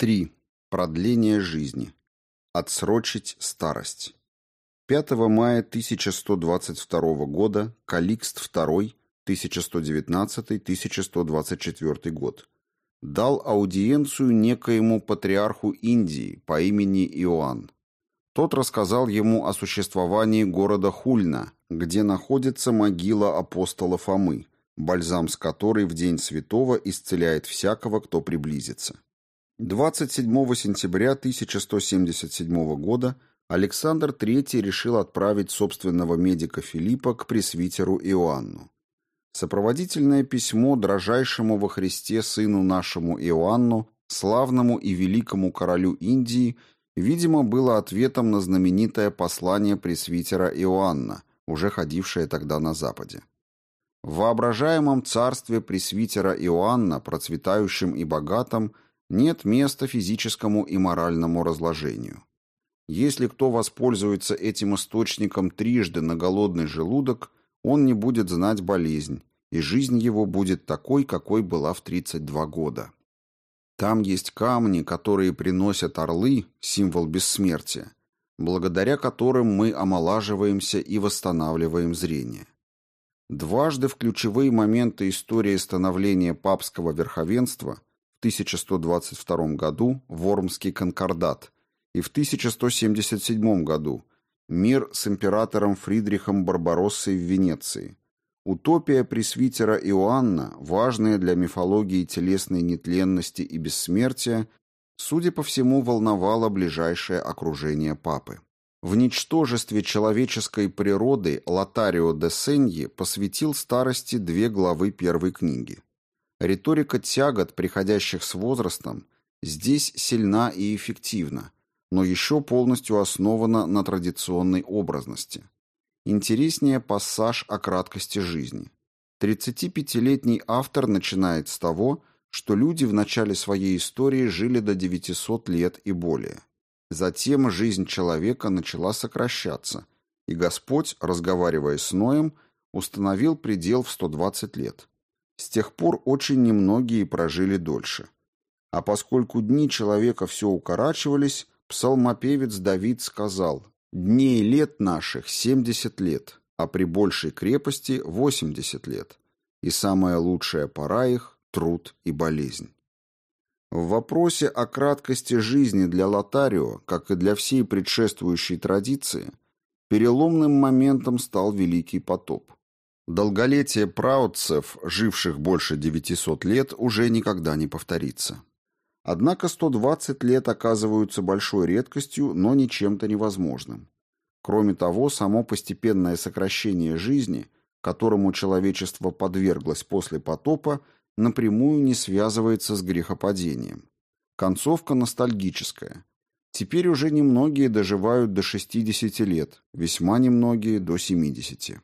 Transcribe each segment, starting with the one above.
3. Продление жизни. Отсрочить старость. 5 мая 1122 года Каликст II, 1119-1124 год, дал аудиенцию некоему патриарху Индии по имени Иоанн. Тот рассказал ему о существовании города Хульна, где находится могила апостола Фомы, бальзам с которой в день святого исцеляет всякого, кто приблизится. 27 сентября 1177 года Александр III решил отправить собственного медика Филиппа к пресвитеру Иоанну. Сопроводительное письмо дрожайшему во Христе сыну нашему Иоанну, славному и великому королю Индии, видимо, было ответом на знаменитое послание пресвитера Иоанна, уже ходившее тогда на Западе. В воображаемом царстве пресвитера Иоанна, процветающем и богатом, нет места физическому и моральному разложению. Если кто воспользуется этим источником трижды на голодный желудок, он не будет знать болезнь, и жизнь его будет такой, какой была в 32 года. Там есть камни, которые приносят орлы, символ бессмертия, благодаря которым мы омолаживаемся и восстанавливаем зрение. Дважды в ключевые моменты истории становления папского верховенства 1122 году Вормский конкордат и в 1177 году мир с императором Фридрихом Барбароссой в Венеции. Утопия пресвитера Иоанна, важная для мифологии телесной нетленности и бессмертия, судя по всему, волновала ближайшее окружение папы. В ничтожестве человеческой природы Лотарио де Сеньи посвятил старости две главы первой книги. Риторика тягот, приходящих с возрастом, здесь сильна и эффективна, но еще полностью основана на традиционной образности. Интереснее пассаж о краткости жизни. 35-летний автор начинает с того, что люди в начале своей истории жили до 900 лет и более. Затем жизнь человека начала сокращаться, и Господь, разговаривая с Ноем, установил предел в 120 лет. С тех пор очень немногие прожили дольше. А поскольку дни человека все укорачивались, псалмопевец Давид сказал «Дней лет наших 70 лет, а при большей крепости 80 лет, и самая лучшая пора их – труд и болезнь». В вопросе о краткости жизни для Лотарио, как и для всей предшествующей традиции, переломным моментом стал Великий потоп. Долголетие праотцев, живших больше 900 лет, уже никогда не повторится. Однако 120 лет оказываются большой редкостью, но не чем-то невозможным. Кроме того, само постепенное сокращение жизни, которому человечество подверглось после потопа, напрямую не связывается с грехопадением. Концовка ностальгическая. Теперь уже немногие доживают до 60 лет, весьма немногие до 70.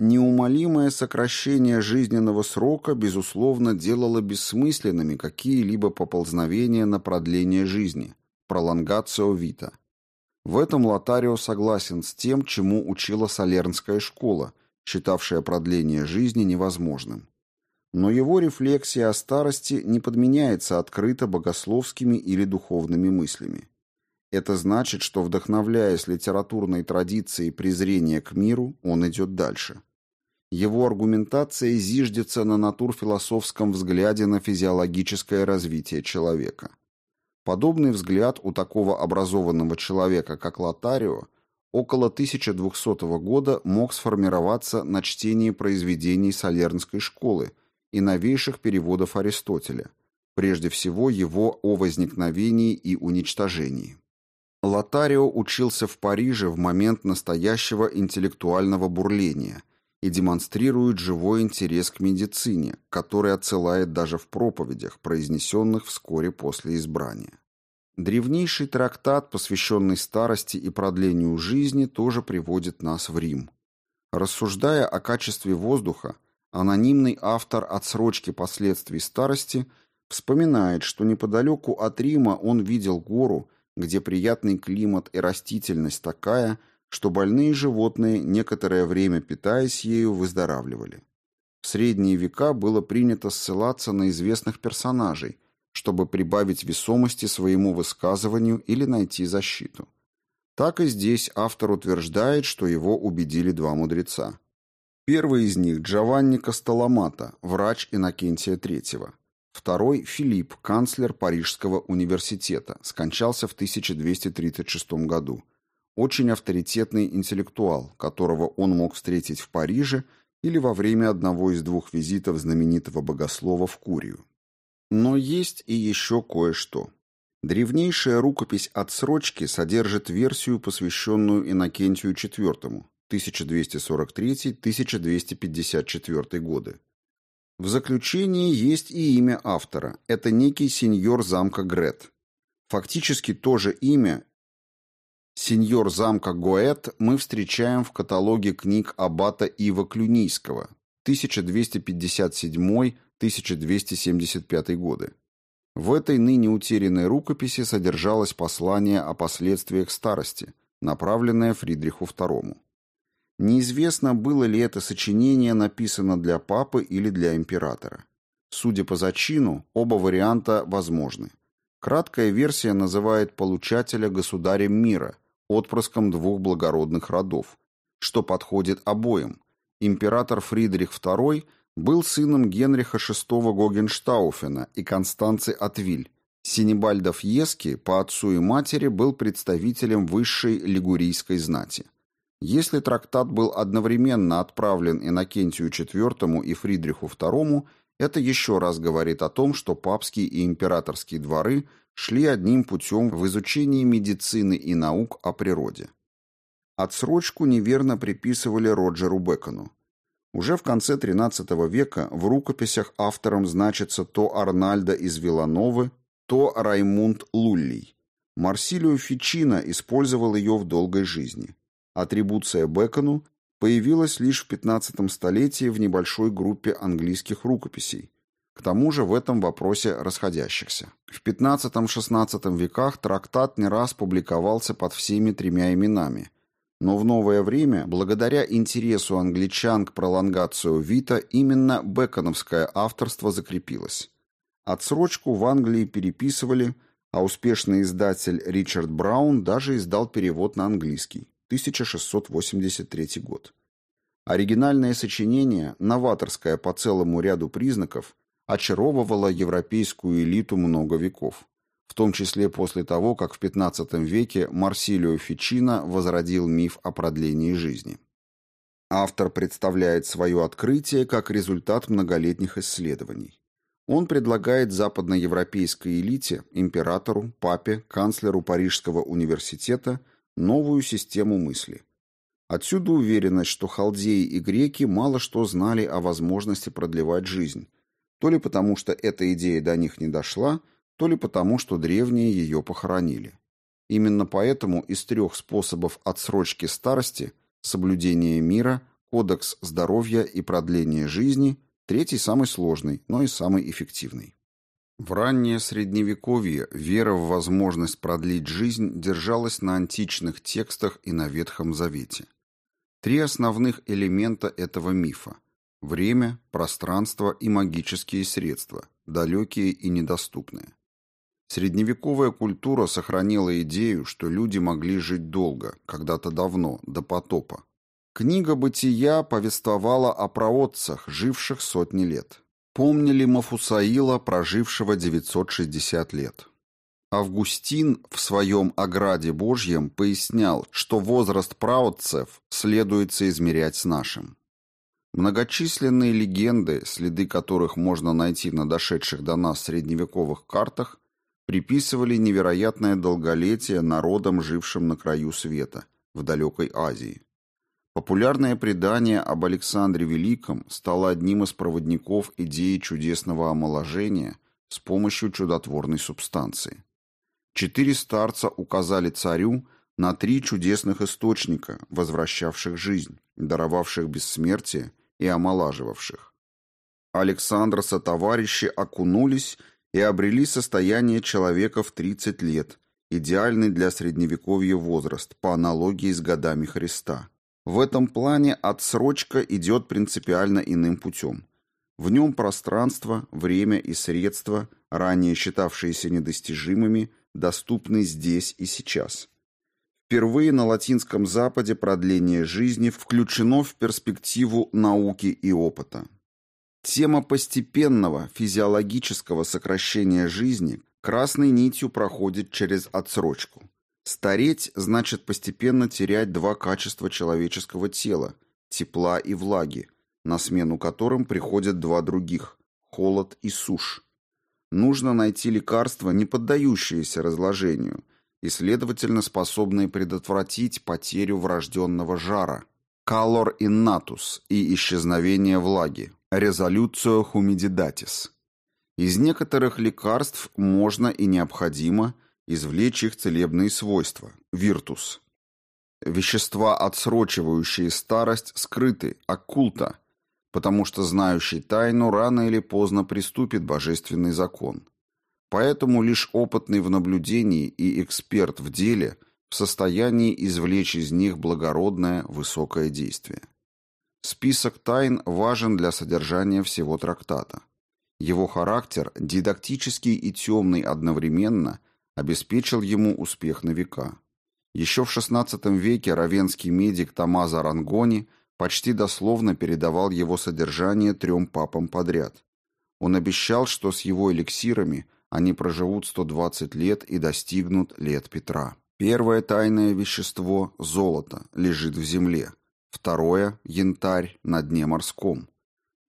Неумолимое сокращение жизненного срока, безусловно, делало бессмысленными какие-либо поползновения на продление жизни, пролонгацио вита. В этом Лотарио согласен с тем, чему учила Салернская школа, считавшая продление жизни невозможным. Но его рефлексия о старости не подменяется открыто богословскими или духовными мыслями. Это значит, что, вдохновляясь литературной традицией презрения к миру, он идет дальше. Его аргументация зиждется на натурфилософском взгляде на физиологическое развитие человека. Подобный взгляд у такого образованного человека, как Лотарио, около 1200 года мог сформироваться на чтении произведений Салернской школы – и новейших переводов Аристотеля, прежде всего его о возникновении и уничтожении. Лотарио учился в Париже в момент настоящего интеллектуального бурления и демонстрирует живой интерес к медицине, который отсылает даже в проповедях, произнесенных вскоре после избрания. Древнейший трактат, посвященный старости и продлению жизни, тоже приводит нас в Рим. Рассуждая о качестве воздуха, Анонимный автор отсрочки последствий старости вспоминает, что неподалеку от Рима он видел гору, где приятный климат и растительность такая, что больные животные, некоторое время питаясь ею, выздоравливали. В средние века было принято ссылаться на известных персонажей, чтобы прибавить весомости своему высказыванию или найти защиту. Так и здесь автор утверждает, что его убедили два мудреца. Первый из них – Джованни Костоломата, врач Иннокентия III. Второй – Филипп, канцлер Парижского университета, скончался в 1236 году. Очень авторитетный интеллектуал, которого он мог встретить в Париже или во время одного из двух визитов знаменитого богослова в Курию. Но есть и еще кое-что. Древнейшая рукопись отсрочки содержит версию, посвященную Иннокентию IV, 1243-1254 годы. В заключении есть и имя автора. Это некий сеньор замка Грет. Фактически то же имя Сеньор замка Гоэт мы встречаем в каталоге книг аббата Ива Клюнийского 1257-1275 годы. В этой ныне утерянной рукописи содержалось послание о последствиях старости, направленное Фридриху II. Неизвестно, было ли это сочинение написано для папы или для императора. Судя по зачину, оба варианта возможны. Краткая версия называет получателя государем мира, отпрыском двух благородных родов, что подходит обоим. Император Фридрих II был сыном Генриха VI Гогенштауфена и Констанции Атвиль. Синебальдов Ески по отцу и матери был представителем высшей лигурийской знати. Если трактат был одновременно отправлен Иннокентию IV и Фридриху II, это еще раз говорит о том, что папские и императорские дворы шли одним путем в изучении медицины и наук о природе. Отсрочку неверно приписывали Роджеру Бекону. Уже в конце XIII века в рукописях автором значится то Арнальдо из Вилановы, то Раймунд Луллий. Марсилио Фичино использовал ее в долгой жизни. Атрибуция Бекону появилась лишь в XV столетии в небольшой группе английских рукописей, к тому же в этом вопросе расходящихся. В XV-XVI веках трактат не раз публиковался под всеми тремя именами, но в новое время, благодаря интересу англичан к пролонгацию Вита, именно беконовское авторство закрепилось. Отсрочку в Англии переписывали, а успешный издатель Ричард Браун даже издал перевод на английский. 1683 год. Оригинальное сочинение, новаторское по целому ряду признаков, очаровывало европейскую элиту много веков, в том числе после того, как в XV веке Марсилио Фичино возродил миф о продлении жизни. Автор представляет свое открытие как результат многолетних исследований. Он предлагает западноевропейской элите, императору, папе, канцлеру Парижского университета – новую систему мысли. Отсюда уверенность, что халдеи и греки мало что знали о возможности продлевать жизнь, то ли потому, что эта идея до них не дошла, то ли потому, что древние ее похоронили. Именно поэтому из трех способов отсрочки старости – соблюдение мира, кодекс здоровья и продление жизни – третий самый сложный, но и самый эффективный. В раннее Средневековье вера в возможность продлить жизнь держалась на античных текстах и на Ветхом Завете. Три основных элемента этого мифа – время, пространство и магические средства, далекие и недоступные. Средневековая культура сохранила идею, что люди могли жить долго, когда-то давно, до потопа. Книга «Бытия» повествовала о праотцах, живших сотни лет помнили Мафусаила, прожившего 960 лет. Августин в своем «Ограде Божьем» пояснял, что возраст праотцев следует соизмерять с нашим. Многочисленные легенды, следы которых можно найти на дошедших до нас средневековых картах, приписывали невероятное долголетие народам, жившим на краю света, в далекой Азии. Популярное предание об Александре Великом стало одним из проводников идеи чудесного омоложения с помощью чудотворной субстанции. Четыре старца указали царю на три чудесных источника, возвращавших жизнь, даровавших бессмертие и омолаживавших. Александра со товарищи окунулись и обрели состояние человека в 30 лет, идеальный для средневековья возраст, по аналогии с годами Христа – в этом плане отсрочка идет принципиально иным путем. В нем пространство, время и средства ранее считавшиеся недостижимыми, доступны здесь и сейчас. Впервые на Латинском Западе продление жизни включено в перспективу науки и опыта. Тема постепенного физиологического сокращения жизни красной нитью проходит через отсрочку. Стареть значит постепенно терять два качества человеческого тела – тепла и влаги, на смену которым приходят два других – холод и сушь. Нужно найти лекарства, не поддающиеся разложению, и, следовательно, способные предотвратить потерю врожденного жара – calor innatus и исчезновение влаги – резолюцию хумидидатис. Из некоторых лекарств можно и необходимо извлечь их целебные свойства – виртус. Вещества, отсрочивающие старость, скрыты, оккульта, потому что знающий тайну рано или поздно приступит божественный закон. Поэтому лишь опытный в наблюдении и эксперт в деле в состоянии извлечь из них благородное высокое действие. Список тайн важен для содержания всего трактата. Его характер, дидактический и темный одновременно, обеспечил ему успех на века. Еще в XVI веке равенский медик Томазо Рангони почти дословно передавал его содержание трем папам подряд. Он обещал, что с его эликсирами они проживут 120 лет и достигнут лет Петра. Первое тайное вещество – золото – лежит в земле – Второе – янтарь на дне морском.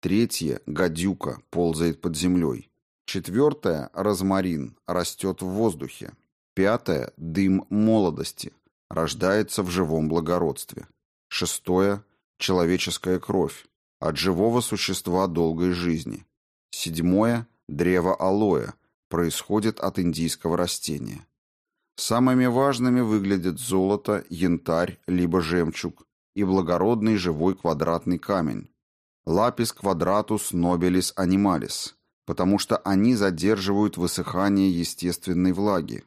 Третье – гадюка, ползает под землей. Четвертое – розмарин, растет в воздухе. Пятое – дым молодости, рождается в живом благородстве. Шестое – человеческая кровь, от живого существа долгой жизни. Седьмое – древо алоэ, происходит от индийского растения. Самыми важными выглядят золото, янтарь, либо жемчуг, и благородный живой квадратный камень. Лапис квадратус нобелис анималис, потому что они задерживают высыхание естественной влаги,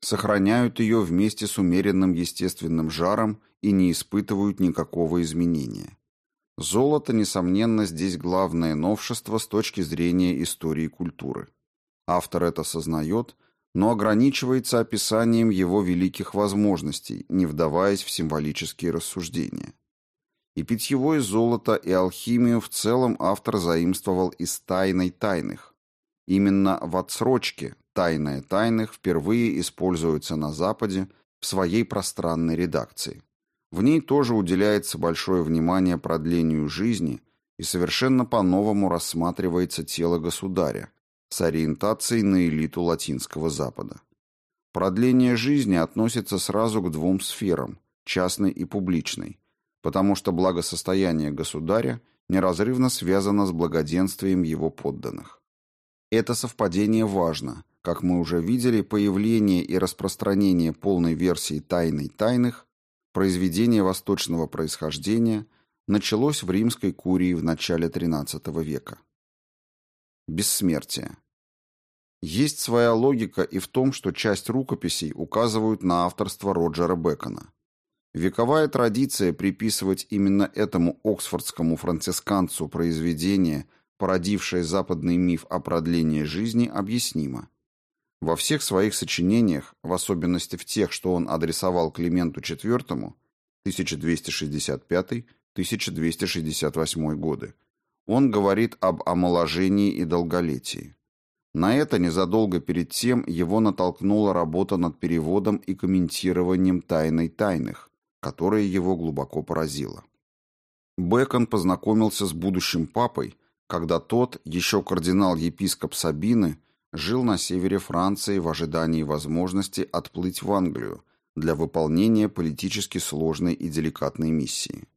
сохраняют ее вместе с умеренным естественным жаром и не испытывают никакого изменения. Золото, несомненно, здесь главное новшество с точки зрения истории культуры. Автор это сознает, но ограничивается описанием его великих возможностей, не вдаваясь в символические рассуждения. И питьевое золото, и алхимию в целом автор заимствовал из «Тайной тайных». Именно в отсрочке «Тайная тайных» впервые используется на Западе в своей пространной редакции. В ней тоже уделяется большое внимание продлению жизни и совершенно по-новому рассматривается тело государя, с ориентацией на элиту Латинского Запада. Продление жизни относится сразу к двум сферам – частной и публичной, потому что благосостояние государя неразрывно связано с благоденствием его подданных. Это совпадение важно. Как мы уже видели, появление и распространение полной версии «Тайной тайных» произведения восточного происхождения началось в римской курии в начале XIII века. Бессмертие. Есть своя логика и в том, что часть рукописей указывают на авторство Роджера Бекона. Вековая традиция приписывать именно этому оксфордскому францисканцу произведение, породившее западный миф о продлении жизни, объяснима. Во всех своих сочинениях, в особенности в тех, что он адресовал Клименту IV, 1265-1268 годы, он говорит об омоложении и долголетии. На это незадолго перед тем его натолкнула работа над переводом и комментированием «Тайной тайных», которая его глубоко поразила. Бекон познакомился с будущим папой, когда тот, еще кардинал-епископ Сабины, жил на севере Франции в ожидании возможности отплыть в Англию для выполнения политически сложной и деликатной миссии.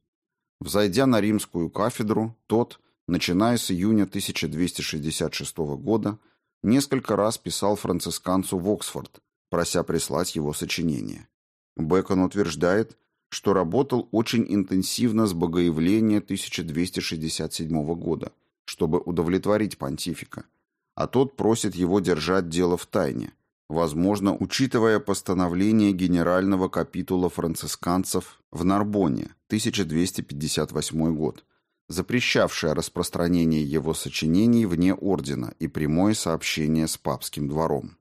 Взойдя на римскую кафедру, тот – начиная с июня 1266 года, несколько раз писал францисканцу в Оксфорд, прося прислать его сочинение. Бэкон утверждает, что работал очень интенсивно с богоявления 1267 года, чтобы удовлетворить понтифика, а тот просит его держать дело в тайне, возможно, учитывая постановление генерального капитула францисканцев в Нарбоне, 1258 год, запрещавшая распространение его сочинений вне ордена и прямое сообщение с папским двором.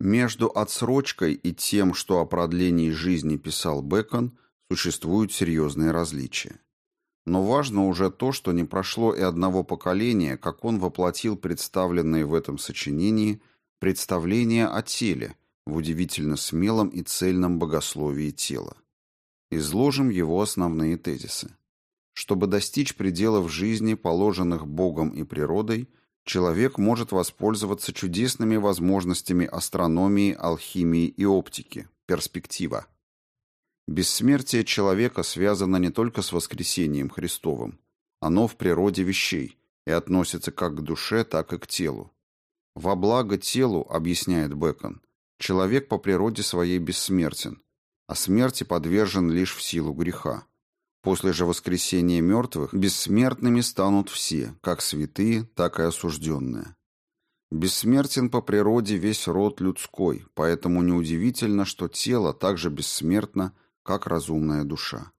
Между отсрочкой и тем, что о продлении жизни писал Бэкон, существуют серьезные различия. Но важно уже то, что не прошло и одного поколения, как он воплотил представленные в этом сочинении представления о теле в удивительно смелом и цельном богословии тела. Изложим его основные тезисы. Чтобы достичь пределов жизни, положенных Богом и природой, человек может воспользоваться чудесными возможностями астрономии, алхимии и оптики. Перспектива. Бессмертие человека связано не только с воскресением Христовым. Оно в природе вещей и относится как к душе, так и к телу. Во благо телу, объясняет Бэкон, человек по природе своей бессмертен, а смерти подвержен лишь в силу греха. После же воскресения мертвых бессмертными станут все, как святые, так и осужденные. Бессмертен по природе весь род людской, поэтому неудивительно, что тело так же бессмертно, как разумная душа.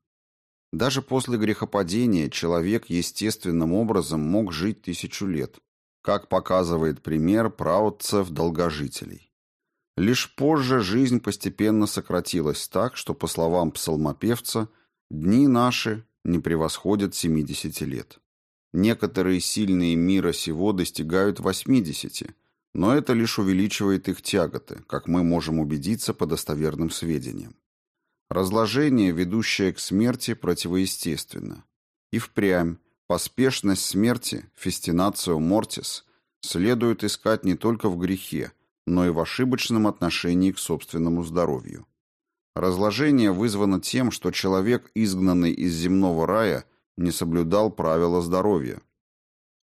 Даже после грехопадения человек естественным образом мог жить тысячу лет, как показывает пример праотцев-долгожителей. Лишь позже жизнь постепенно сократилась так, что, по словам псалмопевца, Дни наши не превосходят 70 лет. Некоторые сильные мира сего достигают 80, но это лишь увеличивает их тяготы, как мы можем убедиться по достоверным сведениям. Разложение, ведущее к смерти, противоестественно. И впрямь поспешность смерти, фестинацию мортис, следует искать не только в грехе, но и в ошибочном отношении к собственному здоровью. Разложение вызвано тем, что человек, изгнанный из земного рая, не соблюдал правила здоровья.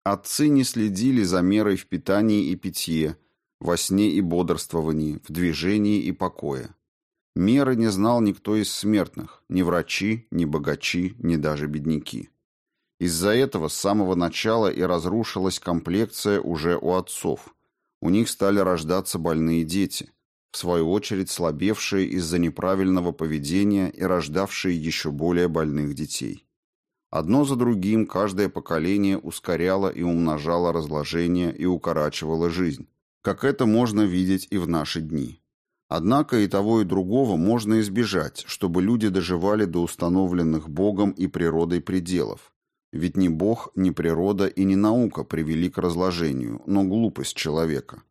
Отцы не следили за мерой в питании и питье, во сне и бодрствовании, в движении и покое. Меры не знал никто из смертных, ни врачи, ни богачи, ни даже бедняки. Из-за этого с самого начала и разрушилась комплекция уже у отцов. У них стали рождаться больные дети – в свою очередь слабевшие из-за неправильного поведения и рождавшие еще более больных детей. Одно за другим каждое поколение ускоряло и умножало разложение и укорачивало жизнь, как это можно видеть и в наши дни. Однако и того, и другого можно избежать, чтобы люди доживали до установленных Богом и природой пределов. Ведь ни Бог, ни природа и ни наука привели к разложению, но глупость человека.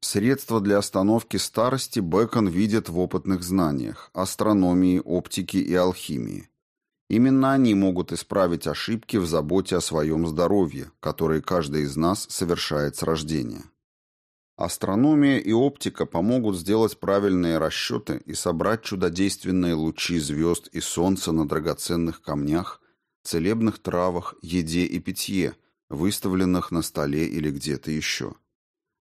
Средства для остановки старости Бэкон видит в опытных знаниях, астрономии, оптике и алхимии. Именно они могут исправить ошибки в заботе о своем здоровье, которые каждый из нас совершает с рождения. Астрономия и оптика помогут сделать правильные расчеты и собрать чудодейственные лучи звезд и солнца на драгоценных камнях, целебных травах, еде и питье, выставленных на столе или где-то еще.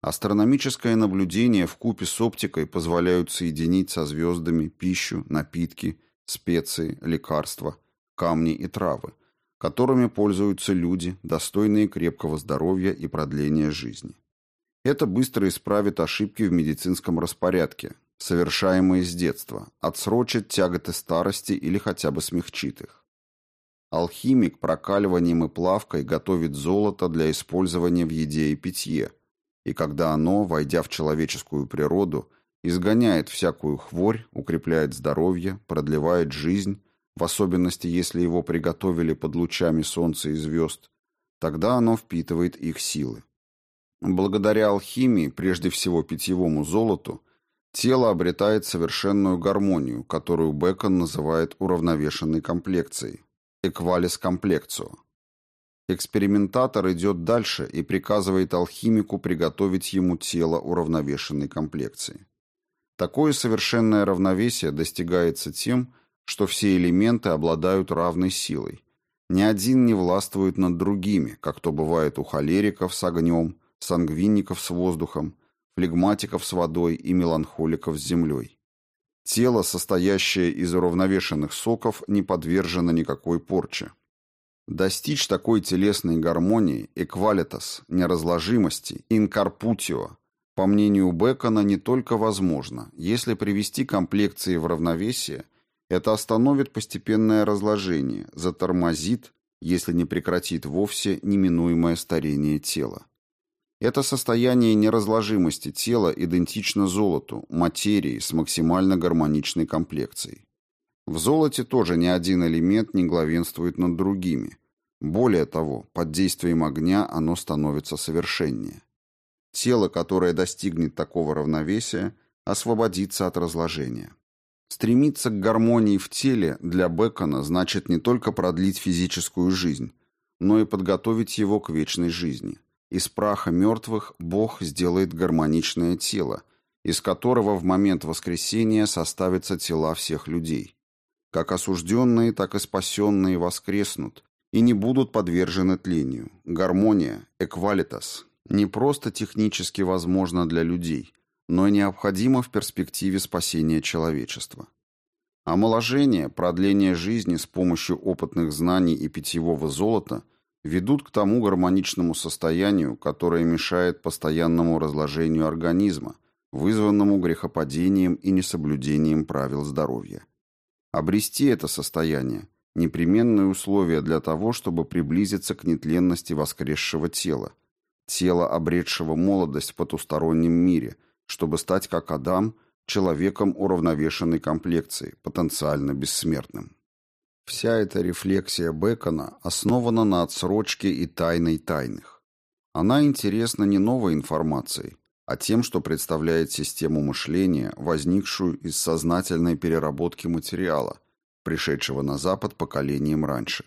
Астрономическое наблюдение в купе с оптикой позволяют соединить со звездами пищу, напитки, специи, лекарства, камни и травы, которыми пользуются люди, достойные крепкого здоровья и продления жизни. Это быстро исправит ошибки в медицинском распорядке, совершаемые с детства, отсрочит тяготы старости или хотя бы смягчит их. Алхимик прокаливанием и плавкой готовит золото для использования в еде и питье – и когда оно, войдя в человеческую природу, изгоняет всякую хворь, укрепляет здоровье, продлевает жизнь, в особенности если его приготовили под лучами солнца и звезд, тогда оно впитывает их силы. Благодаря алхимии, прежде всего питьевому золоту, тело обретает совершенную гармонию, которую Бекон называет уравновешенной комплекцией – эквалис комплекцио. Экспериментатор идет дальше и приказывает алхимику приготовить ему тело уравновешенной комплекции. Такое совершенное равновесие достигается тем, что все элементы обладают равной силой. Ни один не властвует над другими, как то бывает у холериков с огнем, сангвиников с воздухом, флегматиков с водой и меланхоликов с землей. Тело, состоящее из уравновешенных соков, не подвержено никакой порче. Достичь такой телесной гармонии, эквалитас, неразложимости, инкарпутио, по мнению Бекона, не только возможно. Если привести комплекции в равновесие, это остановит постепенное разложение, затормозит если не прекратит вовсе неминуемое старение тела. Это состояние неразложимости тела идентично золоту, материи с максимально гармоничной комплекцией. В золоте тоже ни один элемент не главенствует над другими. Более того, под действием огня оно становится совершеннее. Тело, которое достигнет такого равновесия, освободится от разложения. Стремиться к гармонии в теле для Бекона значит не только продлить физическую жизнь, но и подготовить его к вечной жизни. Из праха мертвых Бог сделает гармоничное тело, из которого в момент воскресения составятся тела всех людей. Как осужденные, так и спасенные воскреснут и не будут подвержены тлению. Гармония, эквалитас, не просто технически возможна для людей, но и необходима в перспективе спасения человечества. Омоложение, продление жизни с помощью опытных знаний и питьевого золота – ведут к тому гармоничному состоянию, которое мешает постоянному разложению организма, вызванному грехопадением и несоблюдением правил здоровья. Обрести это состояние – непременное условие для того, чтобы приблизиться к нетленности воскресшего тела, тела, обретшего молодость в потустороннем мире, чтобы стать, как Адам, человеком уравновешенной комплекции, потенциально бессмертным. Вся эта рефлексия Бекона основана на отсрочке и тайной тайных. Она интересна не новой информацией, а тем, что представляет систему мышления, возникшую из сознательной переработки материала, пришедшего на Запад поколением раньше.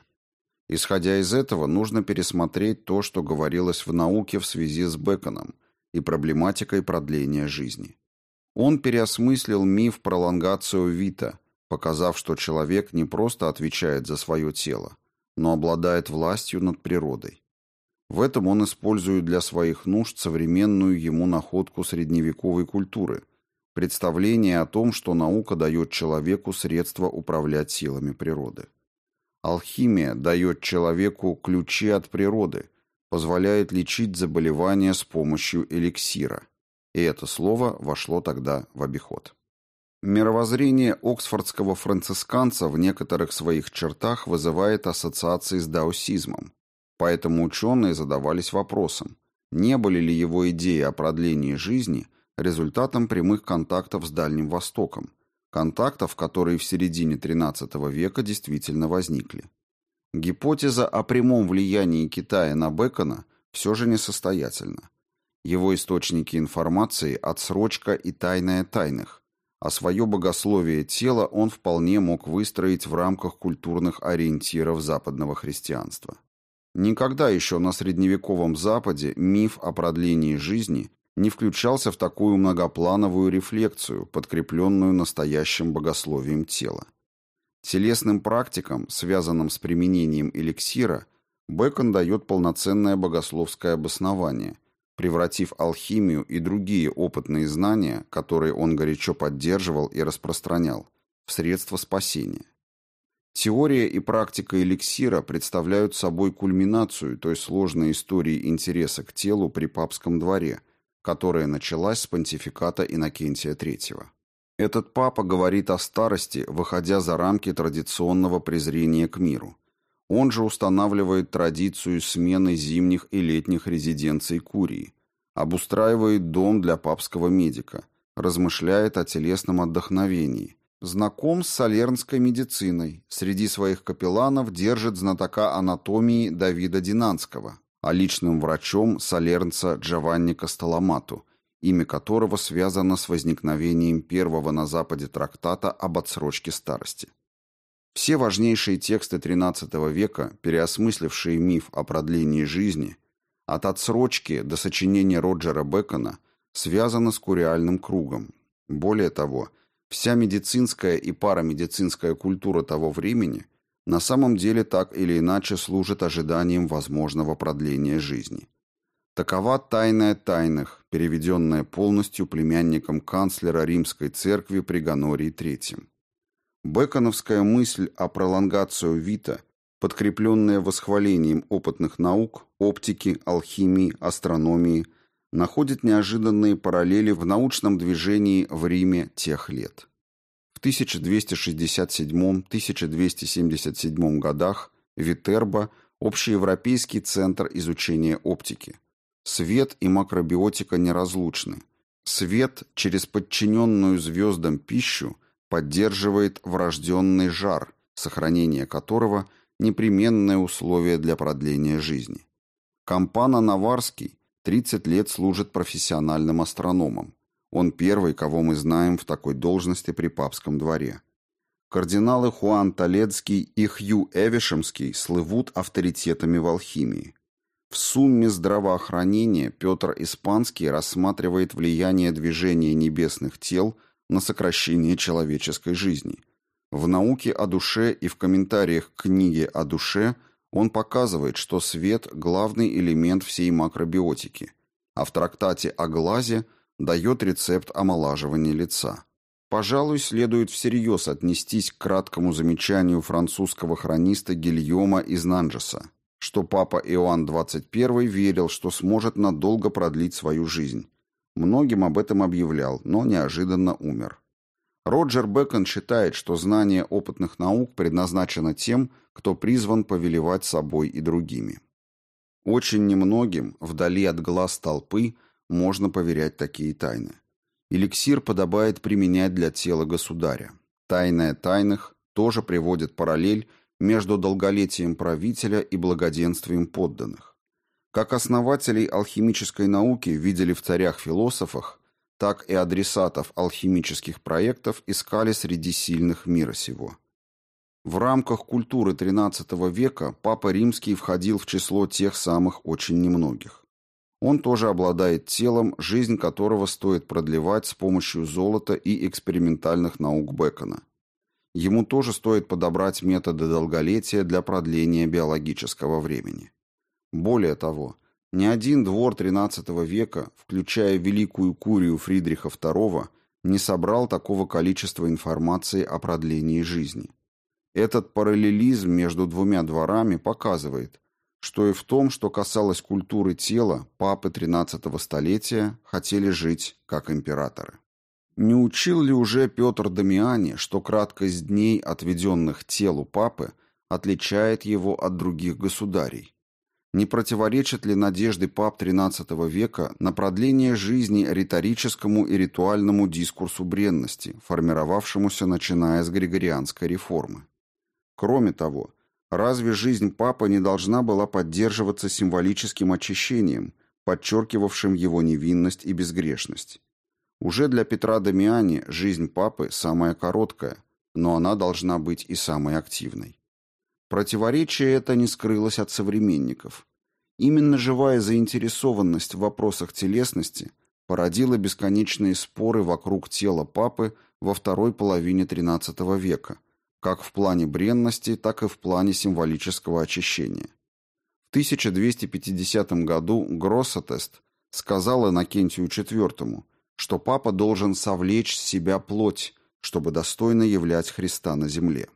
Исходя из этого, нужно пересмотреть то, что говорилось в науке в связи с Беконом и проблематикой продления жизни. Он переосмыслил миф пролонгацию Вита – показав, что человек не просто отвечает за свое тело, но обладает властью над природой. В этом он использует для своих нужд современную ему находку средневековой культуры, представление о том, что наука дает человеку средства управлять силами природы. Алхимия дает человеку ключи от природы, позволяет лечить заболевания с помощью эликсира. И это слово вошло тогда в обиход. Мировоззрение оксфордского францисканца в некоторых своих чертах вызывает ассоциации с даосизмом, поэтому ученые задавались вопросом, не были ли его идеи о продлении жизни результатом прямых контактов с Дальним Востоком, контактов, которые в середине XIII века действительно возникли. Гипотеза о прямом влиянии Китая на Бекона все же несостоятельна. Его источники информации – отсрочка и тайная тайных – а свое богословие тела он вполне мог выстроить в рамках культурных ориентиров западного христианства. Никогда еще на средневековом Западе миф о продлении жизни не включался в такую многоплановую рефлексию, подкрепленную настоящим богословием тела. Телесным практикам, связанным с применением эликсира, Бекон дает полноценное богословское обоснование – превратив алхимию и другие опытные знания, которые он горячо поддерживал и распространял, в средство спасения. Теория и практика эликсира представляют собой кульминацию той сложной истории интереса к телу при папском дворе, которая началась с понтификата Иннокентия III. Этот папа говорит о старости, выходя за рамки традиционного презрения к миру. Он же устанавливает традицию смены зимних и летних резиденций Курии, обустраивает дом для папского медика, размышляет о телесном отдохновении, знаком с солернской медициной, среди своих капелланов держит знатока анатомии Давида Динанского, а личным врачом солернца Джованни Костоломату, имя которого связано с возникновением первого на Западе трактата об отсрочке старости. Все важнейшие тексты XIII века, переосмыслившие миф о продлении жизни, от отсрочки до сочинения Роджера Бекона, связаны с куриальным кругом. Более того, вся медицинская и парамедицинская культура того времени на самом деле так или иначе служит ожиданием возможного продления жизни. Такова тайная тайных, переведенная полностью племянником канцлера римской церкви при Ганории III. Беконовская мысль о пролонгацию вита, подкрепленная восхвалением опытных наук, оптики, алхимии, астрономии, находит неожиданные параллели в научном движении в Риме тех лет. В 1267-1277 годах Витерба – общеевропейский центр изучения оптики. Свет и макробиотика неразлучны. Свет через подчиненную звездам пищу поддерживает врожденный жар, сохранение которого – непременное условие для продления жизни. Кампана Наварский 30 лет служит профессиональным астрономом. Он первый, кого мы знаем в такой должности при папском дворе. Кардиналы Хуан Толедский и Хью Эвишемский слывут авторитетами в алхимии. В сумме здравоохранения Петр Испанский рассматривает влияние движения небесных тел на сокращение человеческой жизни. В науке о душе и в комментариях к книге о душе – он показывает, что свет – главный элемент всей макробиотики, а в трактате о глазе дает рецепт омолаживания лица. Пожалуй, следует всерьез отнестись к краткому замечанию французского хрониста Гильома из Нанджеса, что папа Иоанн XXI верил, что сможет надолго продлить свою жизнь. Многим об этом объявлял, но неожиданно умер. Роджер Бэкон считает, что знание опытных наук предназначено тем, кто призван повелевать собой и другими. Очень немногим, вдали от глаз толпы, можно поверять такие тайны. Эликсир подобает применять для тела государя. Тайное тайных тоже приводит параллель между долголетием правителя и благоденствием подданных. Как основателей алхимической науки видели в царях-философах, так и адресатов алхимических проектов искали среди сильных мира сего. В рамках культуры XIII века Папа Римский входил в число тех самых очень немногих. Он тоже обладает телом, жизнь которого стоит продлевать с помощью золота и экспериментальных наук Бекона. Ему тоже стоит подобрать методы долголетия для продления биологического времени. Более того, ни один двор XIII века, включая Великую Курию Фридриха II, не собрал такого количества информации о продлении жизни. Этот параллелизм между двумя дворами показывает, что и в том, что касалось культуры тела, папы XIII столетия хотели жить как императоры. Не учил ли уже Петр Дамиани, что краткость дней, отведенных телу папы, отличает его от других государей? Не противоречат ли надежды пап XIII века на продление жизни риторическому и ритуальному дискурсу бренности, формировавшемуся начиная с Григорианской реформы? Кроме того, разве жизнь папы не должна была поддерживаться символическим очищением, подчеркивавшим его невинность и безгрешность? Уже для Петра Дамиани жизнь папы самая короткая, но она должна быть и самой активной. Противоречие это не скрылось от современников. Именно живая заинтересованность в вопросах телесности породила бесконечные споры вокруг тела папы во второй половине XIII века, как в плане бренности, так и в плане символического очищения. В 1250 году Гроссотест сказал Иннокентию IV, что папа должен совлечь с себя плоть, чтобы достойно являть Христа на земле.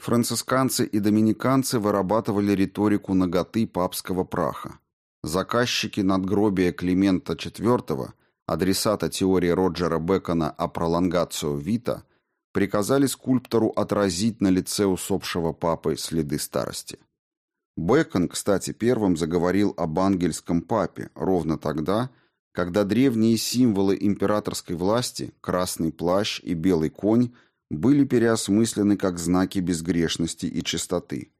Францисканцы и доминиканцы вырабатывали риторику наготы папского праха. Заказчики надгробия Климента IV, адресата теории Роджера Бекона о пролонгацию вита, приказали скульптору отразить на лице усопшего папы следы старости. Бекон, кстати, первым заговорил об ангельском папе ровно тогда, когда древние символы императорской власти, красный плащ и белый конь – были переосмыслены как знаки безгрешности и чистоты.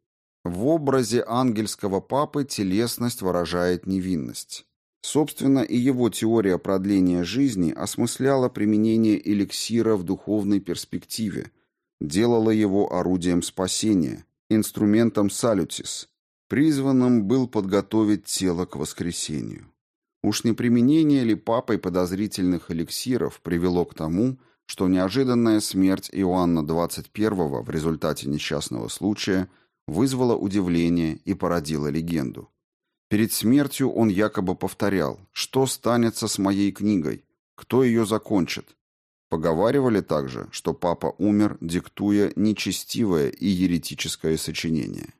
В образе ангельского папы телесность выражает невинность. Собственно, и его теория продления жизни осмысляла применение эликсира в духовной перспективе, делала его орудием спасения, инструментом салютис, призванным был подготовить тело к воскресению. Уж не применение ли папой подозрительных эликсиров привело к тому, что неожиданная смерть Иоанна XXI в результате несчастного случая вызвала удивление и породила легенду. Перед смертью он якобы повторял, что станется с моей книгой, кто ее закончит. Поговаривали также, что папа умер, диктуя нечестивое и еретическое сочинение.